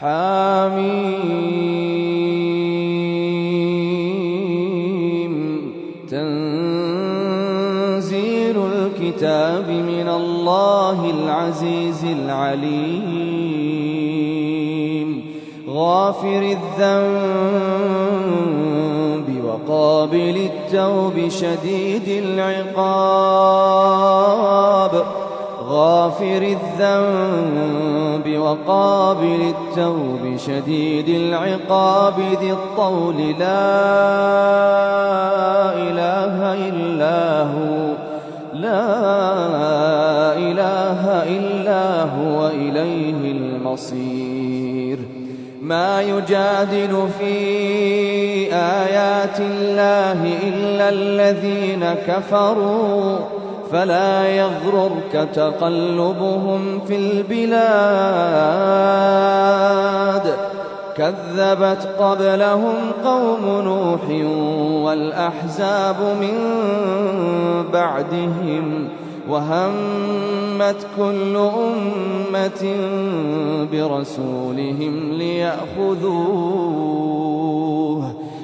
حاميم تنزيل الكتاب من الله العزيز العليم. غافر الذنب وقابل التوب شديد العقاب. غافر الذنب وقابل التوب شديد العقاب ذي الطول لا إله إلا هو لا إله إلا هو إليه المصير ما يجادل في آيات الله إلا الذين كفروا فلا يغررك تقلبهم في البلاد. كذبت قبلهم قوم نوح والأحزاب من بعدهم وهمت كل أمة برسولهم ليأخذوه.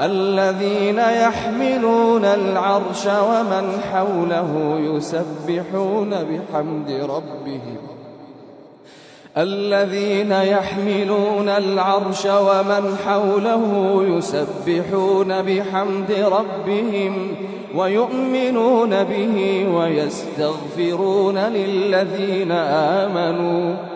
الذين يحملون العرش ومن حوله يسبحون بحمد ربهم. الذين يحملون العرش ومن حوله يسبحون بحمد ربهم ويؤمنون به ويستغفرون للذين آمنوا.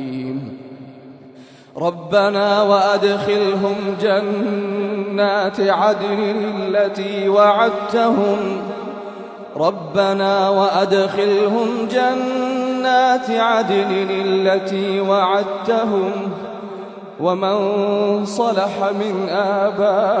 ربنا وأدخلهم جنات عدن التي وعدتهم. ربنا وأدخلهم جنات عدن التي وعدتهم. ومن صلح من آبائهم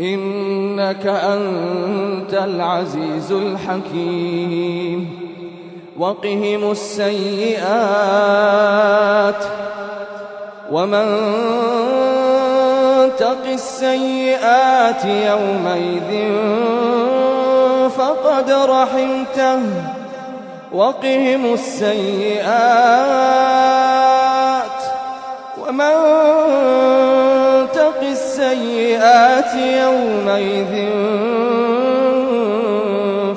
إنك أنت العزيز الحكيم. وقهم السيئات. ومن تق السيئات يومئذ فقد رحمته. وقهم السيئات. ومن يومئذ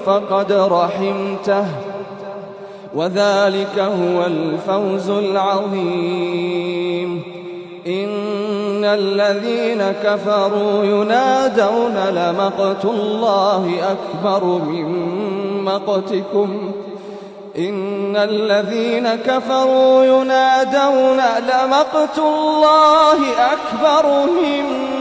فقد رحمته وذلك هو الفوز العظيم. إن الذين كفروا ينادون لمقت الله أكبر من مقتكم. إن الذين كفروا ينادون لمقت الله أكبر من مقتكم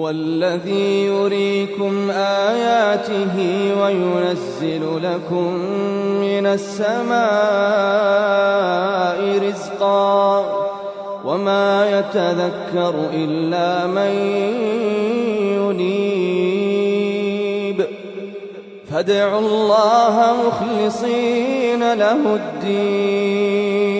هو الذي يريكم آياته وينزل لكم من السماء رزقا وما يتذكر إلا من ينيب. فادعوا الله مخلصين له الدين.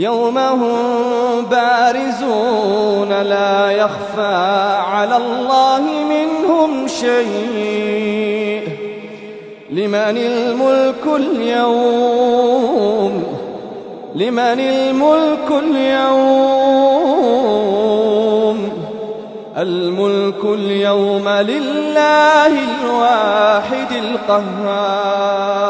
يوم هم بارزون لا يخفى على الله منهم شيء لمن الملك اليوم لمن الملك اليوم الملك اليوم لله الواحد القهار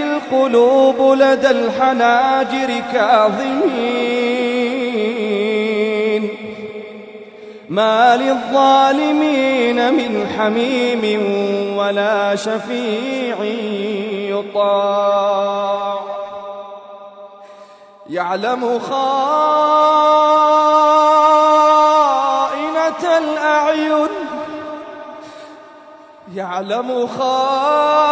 القلوب لدى الحناجر كاظمين. ما للظالمين من حميم ولا شفيع يطاع. يعلم خائنة الأعين. يعلم خائنة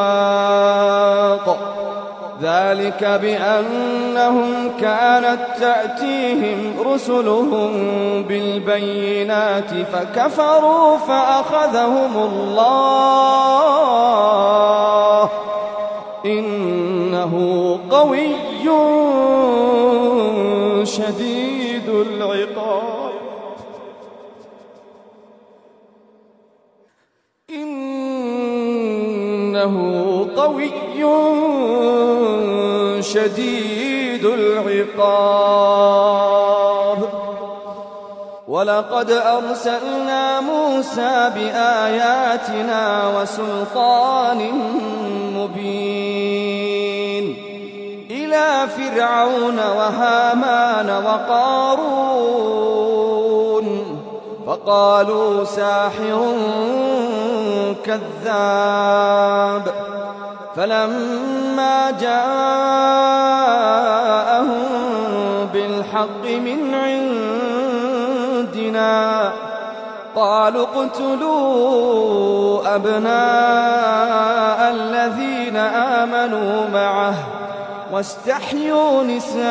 الأسواق. ذلك بأنهم كانت تأتيهم رسلهم بالبينات فكفروا فأخذهم الله. إنه قوي شديد العقاب. إنه قوي شديد العقاب. ولقد أرسلنا موسى بآياتنا وسلطان مبين. إلى فرعون وهامان وقارون وقالوا ساحر كذاب. فلما جاءهم بالحق من عندنا قالوا اقتلوا أبناء الذين آمنوا معه واستحيوا نساءهم.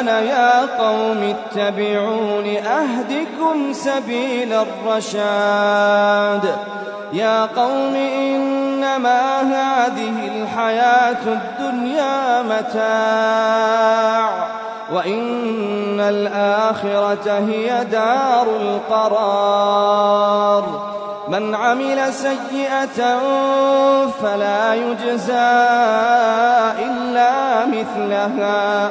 آمَنَ يَا قَوْمِ اتَّبِعُونِ أَهْدِكُمْ سَبِيلَ الرَّشَادِ. يَا قَوْمِ إِنَّمَا هَذِهِ الْحَيَاةُ الدُّنْيَا مَتَاعٌ وَإِنَّ الْآخِرَةَ هِيَ دَارُ الْقَرَارِ. مَنْ عَمِلَ سَيِّئَةً فَلَا يُجْزَى إِلَّا مِثْلَهَا.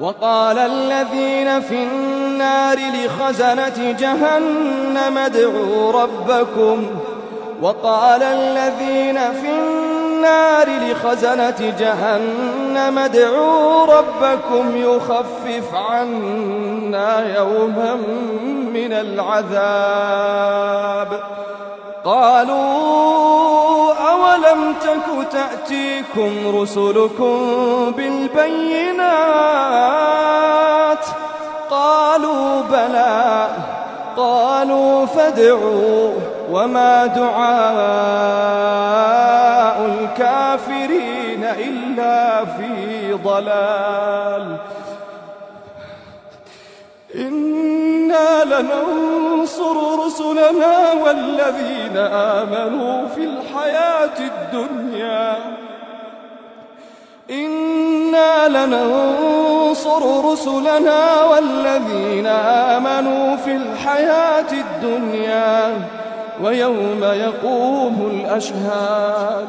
وقال الذين في النار لخزنة جهنم ادعوا ربكم. وقال الذين في النار لخزنة جهنم ادعوا ربكم يخفف عنا يوما من العذاب. قالوا تك تأتيكم رسلكم بالبينات. قالوا بلى قالوا فادعوا وما دعاء الكافرين إلا في ضلال. إن إنا لننصر رسلنا والذين آمنوا في الحياة الدنيا. إنا لننصر رسلنا والذين آمنوا في الحياة الدنيا. ويوم يقوم الأشهاد.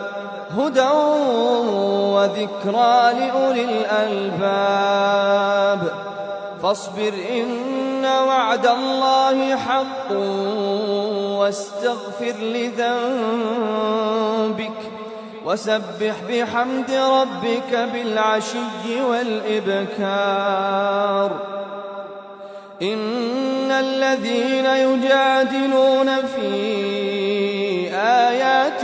هدى وذكرى لأولي الألباب فاصبر إن وعد الله حق واستغفر لذنبك وسبح بحمد ربك بالعشي والإبكار إن الذين يجادلون في آيات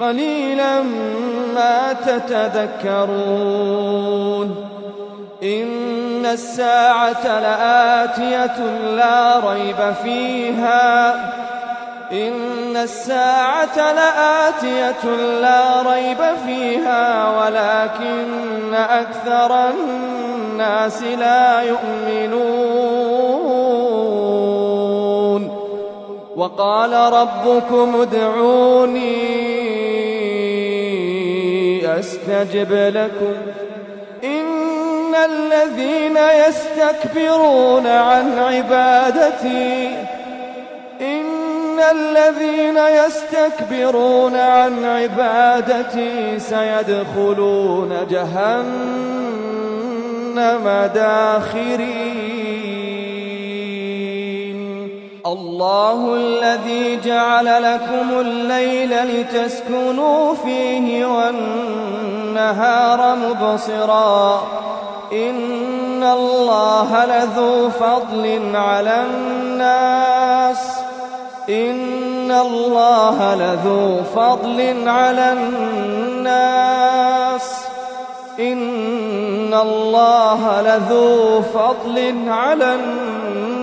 قليلا ما تتذكرون. إن الساعة لآتية لا ريب فيها. إن الساعة لآتية لا ريب فيها ولكن أكثر الناس لا يؤمنون. وقال ربكم ادعوني أستجب لكم. إن الذين يستكبرون عن عبادتي إن الذين يستكبرون عن عبادتي سيدخلون جهنم داخرين. الله الذي جعل لكم الليل لتسكنوا فيه والنهار مبصرا إن الله لذو فضل على الناس إن الله لذو فضل على الناس إن الله لذو فضل على الناس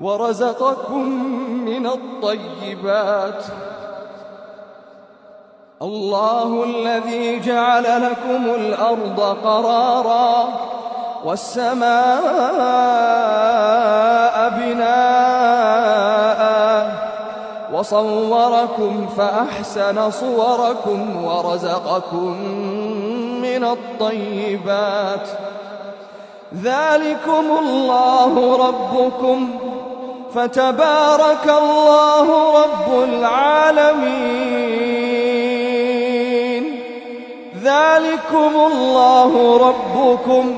ورزقكم من الطيبات. الله الذي جعل لكم الأرض قرارا والسماء بناء وصوركم فأحسن صوركم ورزقكم من الطيبات. ذلكم الله ربكم. فتبارك الله رب العالمين. ذلكم الله ربكم.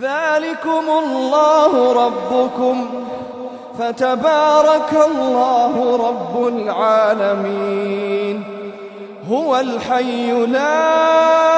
ذلكم الله ربكم. فتبارك الله رب العالمين. هو الحي لا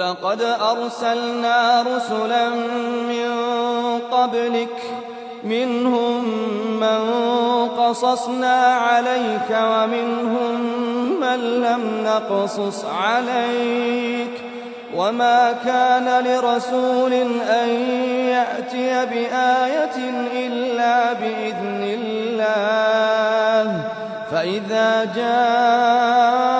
وَلَقَدْ أَرْسَلْنَا رُسُلًا مِّن قَبْلِكَ مِنْهُمْ مَنْ قَصَصْنَا عَلَيْكَ وَمِنْهُمْ مَنْ لَمْ نَقْصُصْ عَلَيْكَ وما كان لرسول أن يأتي بآية إلا بإذن الله فإذا جاء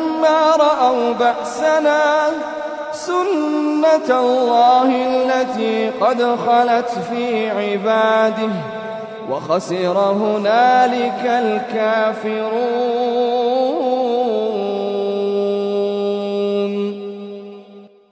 ما رأوا بأسنا سنة الله التي قد خلت في عباده وخسر هنالك الكافرون